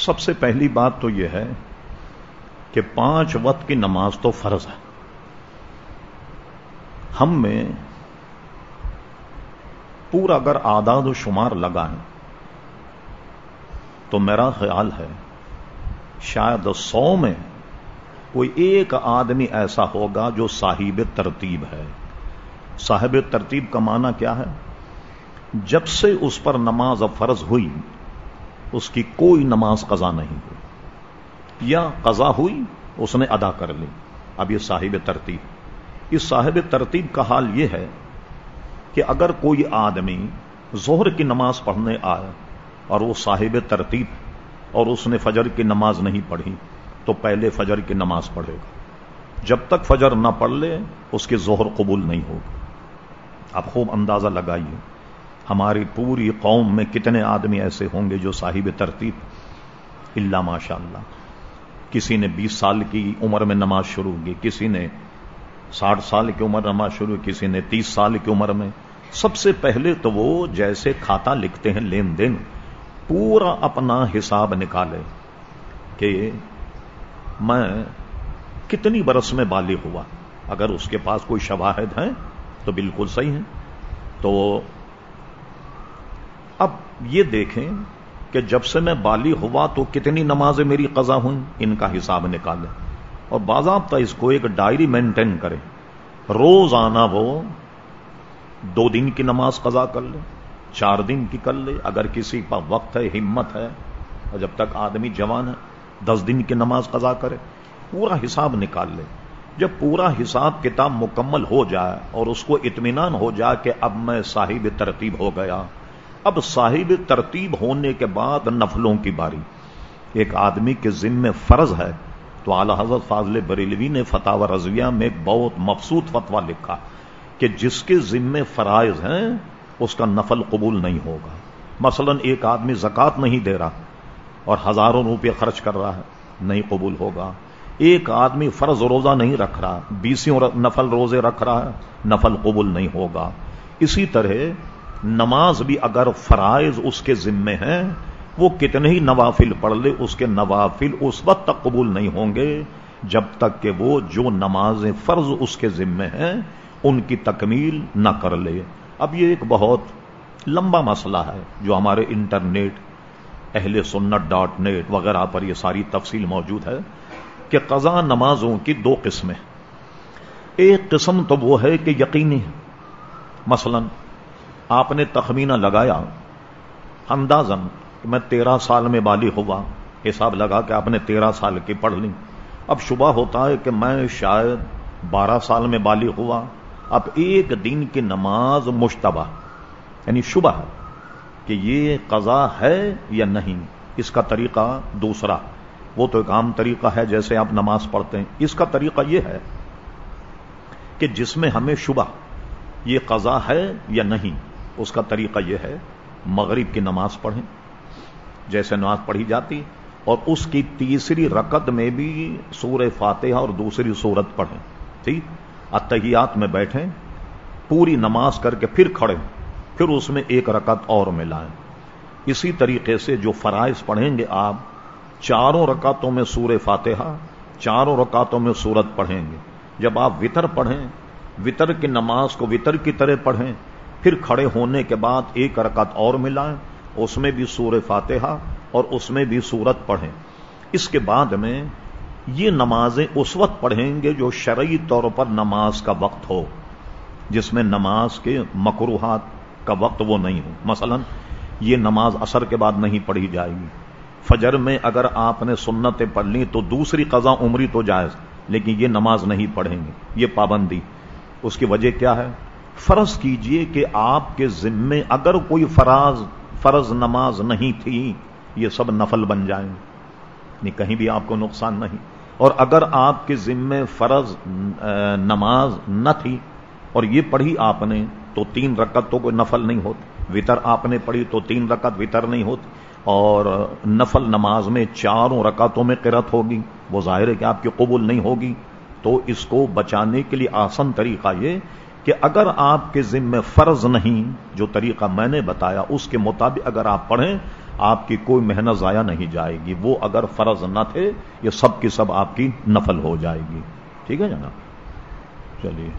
سب سے پہلی بات تو یہ ہے کہ پانچ وقت کی نماز تو فرض ہے۔ ہم میں پورا اگر آداد و شمار لگائیں تو میرا خیال ہے شاید سو میں کوئی ایک آدمی ایسا ہوگا جو صاحب ترتیب ہے۔ صاحب ترتیب کا معنی کیا ہے؟ جب سے اس پر نماز فرض ہوئی اس کی کوئی نماز قضا نہیں ہوئی۔ یا قضا ہوئی، اس نے ادا کر لی۔ اب یہ صاحب ترتیب۔ اس صاحب ترتیب کا حال یہ ہے کہ اگر کوئی آدمی زہر کی نماز پڑھنے آئے اور وہ صاحب ترتیب اور اس نے فجر کی نماز نہیں پڑھی، تو پہلے فجر کی نماز پڑھے گا۔ جب تک فجر نہ پڑھ لے، اس کی زہر قبول نہیں ہوگی۔ آپ خوب اندازہ لگائیے۔ ہماری پوری قوم میں کتنے آدمی ایسے ہوں گے جو صاحب ترتیب؟ اللہ ماشاء اللہ کسی نے بیس سال کی عمر میں نماز شروع کی، کسی نے ساٹھ سال کی عمر نماز شروع کسی نے تیس سال کی عمر میں۔ سب سے پہلے تو وہ جیسے کھاتا لکھتے ہیں لین دین، پورا اپنا حساب نکالے کہ میں کتنی برس میں بالغ ہوا۔ اگر اس کے پاس کوئی شواہد ہیں تو بالکل صحیح ہے تو اب یہ دیکھیں کہ جب سے میں بالی ہوا تو کتنی نمازیں میری قضا ہوئیں ان کا حساب نکالیں۔ اور باضابطہ اس کو ایک ڈائری مینٹین کرے روز آنا وہ، دو دن کی نماز قضا کر لے، چار دن کی کر لے۔ اگر کسی کا وقت ہے، ہمت ہے، اور جب تک آدمی جوان ہے، دس دن کی نماز قضا کرے، پورا حساب نکال لے۔ جب پورا حساب کتاب مکمل ہو جائے اور اس کو اطمینان ہو جائے کہ اب میں صاحب ترتیب ہو گیا اب صاحب ترتیب ہونے کے بعد نفلوں کی باری۔ ایک آدمی کے ذمے فرض ہے۔ تو اعلی حضرت فاضل بریلوی نے فتح و رضویہ میں ایک بہت مفسود فتوا لکھا کہ جس کے ذمے فرائض ہیں، اس کا نفل قبول نہیں ہوگا۔ مثلا ایک آدمی زکات نہیں دے رہا اور ہزاروں روپے خرچ کر رہا ہے، نہیں قبول ہوگا۔ ایک آدمی فرض روزہ نہیں رکھ رہا، بیسوں نفل روزے رکھ رہا ہے، نفل قبول نہیں ہوگا۔ اسی طرح نماز بھی اگر فرائض اس کے ذمے ہیں، وہ کتنے ہی نوافل پڑھ لے، اس کے نوافل اس وقت تک قبول نہیں ہوں گے، جب تک کہ وہ جو نماز فرض اس کے ذمے ہیں، ان کی تکمیل نہ کر لے۔ اب یہ ایک بہت لمبا مسئلہ ہے جو ہمارے انٹرنیٹ، اہل سنت ڈاٹ نیٹ وغیرہ پر یہ ساری تفصیل موجود ہے کہ قضا نمازوں کی دو قسمیں۔ ایک قسم تو وہ ہے کہ یقینی مثلاً آپ نے تخمینہ لگایا اندازن کہ میں تیرہ سال میں بالی ہوا حساب لگا کہ آپ نے تیرہ سال کی پڑھ لی اب شبہ ہوتا ہے کہ میں شاید بارہ سال میں بالی ہوا اب ایک دن کی نماز مشتبہ یعنی شبہ ہے کہ یہ قضا ہے یا نہیں اس کا طریقہ دوسرا وہ تو ایک عام طریقہ ہے جیسے آپ نماز پڑھتے ہیں اس کا طریقہ یہ ہے کہ جس میں ہمیں شبہ یہ قضا ہے یا نہیں اس کا طریقہ یہ ہے، مغرب کی نماز پڑھیں، جیسے نماز پڑھی جاتی، اور اس کی تیسری رکت میں بھی سور فاتحہ اور دوسری سورت پڑھیں، ٹھیک؟ اتحیات میں بیٹھیں، پوری نماز کر کے پھر کھڑے، پھر اس میں ایک رکت اور ملائیں اسی طریقے سے جو فرائض پڑھیں گے آپ، چاروں رکعتوں میں سور فاتحہ، چاروں رکعتوں میں سورت پڑھیں گے۔ جب آپ وطر پڑھیں، وطر کی نماز کو وطر کی طرح پڑھیں پھر کھڑے ہونے کے بعد ایک رکعت اور ملائیں، اس میں بھی سور فاتحہ اور اس میں بھی سورت پڑھیں۔ اس کے بعد میں یہ نمازیں اس وقت پڑھیں گے جو شرعی طور پر نماز کا وقت ہو، جس میں نماز کے مقروحات کا وقت وہ نہیں ہو۔ مثلا یہ نماز اثر کے بعد نہیں پڑھی جائے گی۔ فجر میں اگر آپ نے سنتیں پڑھ لی تو دوسری قضا عمری تو جائز، لیکن یہ نماز نہیں پڑھیں گے، یہ پابندی۔ اس کی وجہ کیا ہے؟ فرض کیجیے کہ آپ کے ذمے اگر کوئی فراز، فرض نماز نہیں تھی، یہ سب نفل بن جائیں۔ گے کہیں بھی آپ کو نقصان نہیں۔ اور اگر آپ کے ذمے فرض نماز نہ تھی اور یہ پڑھی آپ نے، تو تین رکعت تو کوئی نفل نہیں ہوتی۔ وطر آپ نے پڑھی تو تین رکعت وطر نہیں ہوتی۔ اور نفل نماز میں چاروں رکعتوں میں قرت ہوگی۔ وہ ظاہر ہے کہ آپ کی قبول نہیں ہوگی۔ تو اس کو بچانے کے لیے آسن طریقہ یہ کہ اگر آپ کے ذمے فرض نہیں، جو طریقہ میں نے بتایا، اس کے مطابق اگر آپ پڑھیں، آپ کی کوئی محنت ضائع نہیں جائے گی۔ وہ اگر فرض نہ تھے، یہ سب کی سب آپ کی نفل ہو جائے گی۔ ٹھیک ہے جناب؟ چلیے۔